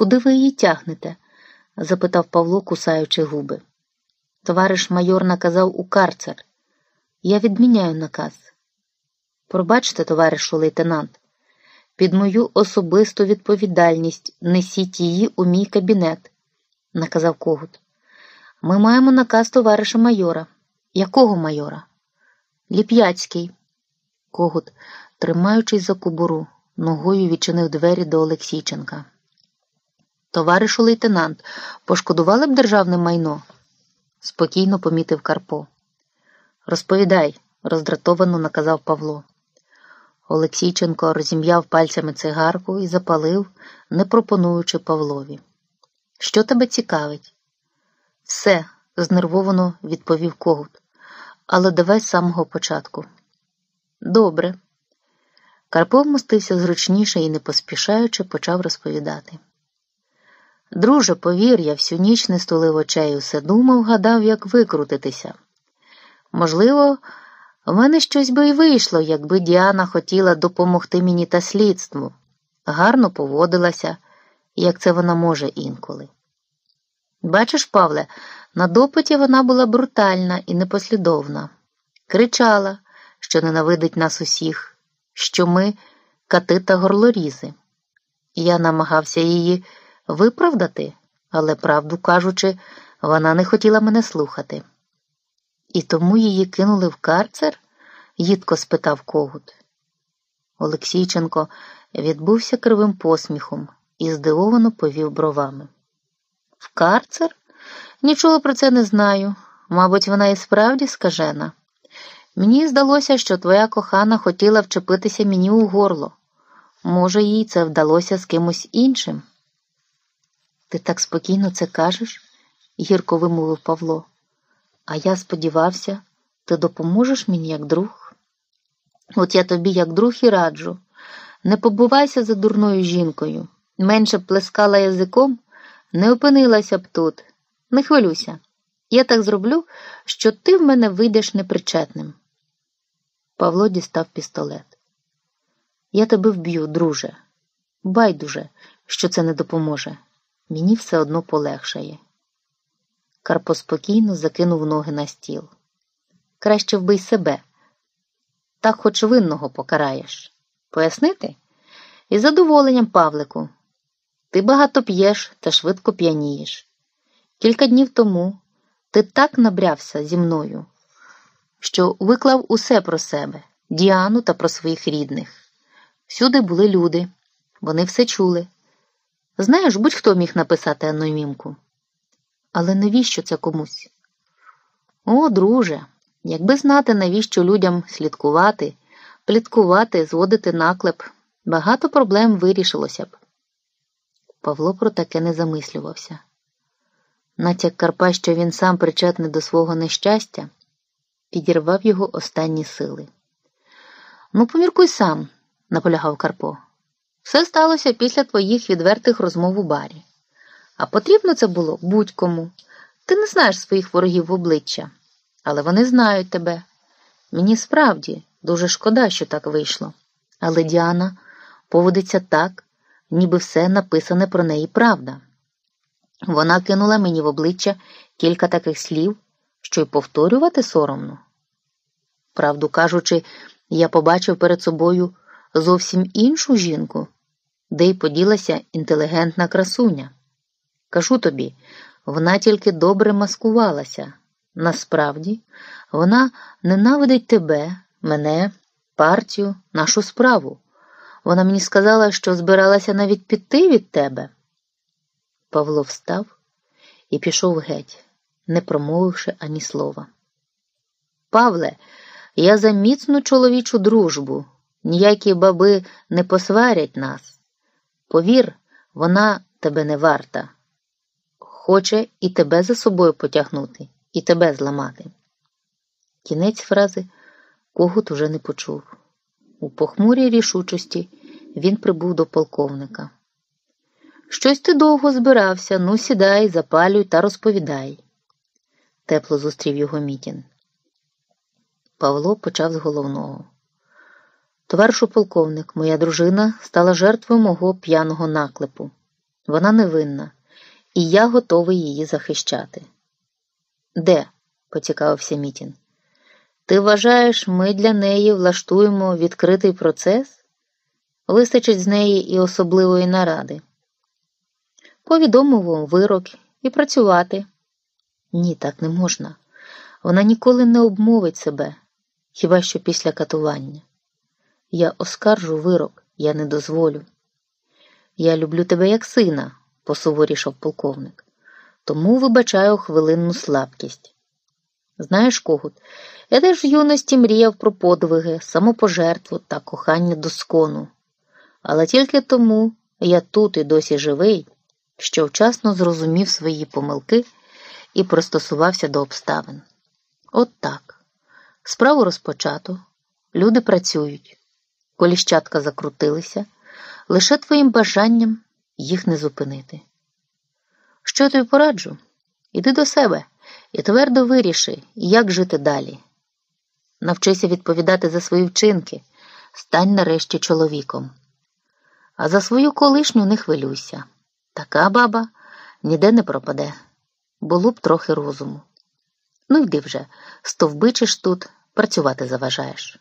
Куди ви її тягнете? запитав Павло, кусаючи губи. Товариш майор наказав у карцер. Я відміняю наказ. Пробачте, товаришу лейтенант, під мою особисту відповідальність несіть її у мій кабінет, наказав когут. Ми маємо наказ товариша майора. Якого майора? Ліп'яцький. Когут, тримаючись за кубуру, ногою відчинив двері до Олексійченка. Товаришу лейтенант, пошкодували б державне майно? спокійно помітив Карпо. Розповідай, роздратовано наказав Павло. Олексійченко розім'яв пальцями цигарку і запалив, не пропонуючи Павлові. Що тебе цікавить? Все, знервовано відповів когут. Але давай з самого початку. Добре. Карпо вмостився зручніше і, не поспішаючи, почав розповідати. Друже, повір, я всю ніч не стулив очей, усе думав, гадав, як викрутитися. Можливо, в мене щось би і вийшло, якби Діана хотіла допомогти мені та слідству. Гарно поводилася, як це вона може інколи. Бачиш, Павле, на допиті вона була брутальна і непослідовна, кричала, що ненавидить нас усіх, що ми кати та горлорізи. Я намагався її виправдати, але, правду кажучи, вона не хотіла мене слухати. І тому її кинули в карцер? їдко спитав когут. Олексійченко відбувся кривим посміхом і здивовано повів бровами. В карцер? Нічого про це не знаю. Мабуть, вона і справді скажена. Мені здалося, що твоя кохана хотіла вчепитися мені у горло. Може, їй це вдалося з кимось іншим. Ти так спокійно це кажеш? гірко вимовив Павло. А я сподівався, ти допоможеш мені як друг? От я тобі, як друг, і раджу. Не побувайся за дурною жінкою. Менше б плескала язиком, не опинилася б тут. Не хвилюйся. Я так зроблю, що ти в мене вийдеш непричетним. Павло дістав пістолет. Я тебе вб'ю, друже. Байдуже, що це не допоможе. Мені все одно полегшає. Карпо спокійно закинув ноги на стіл. Краще вбий себе. Так хоч винного покараєш. Пояснити? Із задоволенням, Павлику. Ти багато п'єш та швидко п'янієш. Кілька днів тому ти так набрявся зі мною, що виклав усе про себе, Діану та про своїх рідних. Всюди були люди, вони все чули. Знаєш, будь-хто міг написати анонімку. Але навіщо це комусь? О, друже, якби знати, навіщо людям слідкувати, пліткувати, зводити наклеп, багато проблем вирішилося б. Павло про таке не замислювався. Натяк Карпа, що він сам причетний до свого нещастя, підірвав його останні сили. Ну, поміркуй сам, наполягав Карпо. Все сталося після твоїх відвертих розмов у барі. А потрібно це було будь-кому. Ти не знаєш своїх ворогів в обличчя, але вони знають тебе. Мені справді дуже шкода, що так вийшло. Але Діана поводиться так, ніби все написане про неї правда. Вона кинула мені в обличчя кілька таких слів, що й повторювати соромно. Правду кажучи, я побачив перед собою зовсім іншу жінку, де й поділася інтелігентна красуня. Кажу тобі, вона тільки добре маскувалася. Насправді, вона ненавидить тебе, мене, партію, нашу справу. Вона мені сказала, що збиралася навіть піти від тебе. Павло встав і пішов геть, не промовивши ані слова. Павле, я за міцну чоловічу дружбу, ніякі баби не посварять нас. Повір, вона тебе не варта. Хоче і тебе за собою потягнути, і тебе зламати. Кінець фрази когут уже не почув. У похмурій рішучості він прибув до полковника. Щось ти довго збирався, ну сідай, запалюй та розповідай. Тепло зустрів його мітін. Павло почав з головного. Товаришу полковник, моя дружина стала жертвою мого п'яного наклепу. Вона невинна, і я готовий її захищати. Де? поцікавився Мітін. Ти вважаєш, ми для неї влаштуємо відкритий процес? Вистачить з неї і особливої наради. Повідомив вирок і працювати. Ні, так не можна. Вона ніколи не обмовить себе, хіба що після катування. Я оскаржу вирок, я не дозволю. Я люблю тебе як сина, посуворішав полковник, тому вибачаю хвилинну слабкість. Знаєш, Когут, я теж в юності мріяв про подвиги, самопожертву та кохання до скону. Але тільки тому я тут і досі живий, що вчасно зрозумів свої помилки і пристосувався до обставин. От так. Справу розпочато, люди працюють, коліщатка закрутилися, лише твоїм бажанням їх не зупинити. Що тобі пораджу? Іди до себе і твердо виріши, як жити далі. Навчися відповідати за свої вчинки, стань нарешті чоловіком. А за свою колишню не хвилюйся. Така баба ніде не пропаде. Було б трохи розуму. Ну йди вже, стовбичиш тут, працювати заважаєш.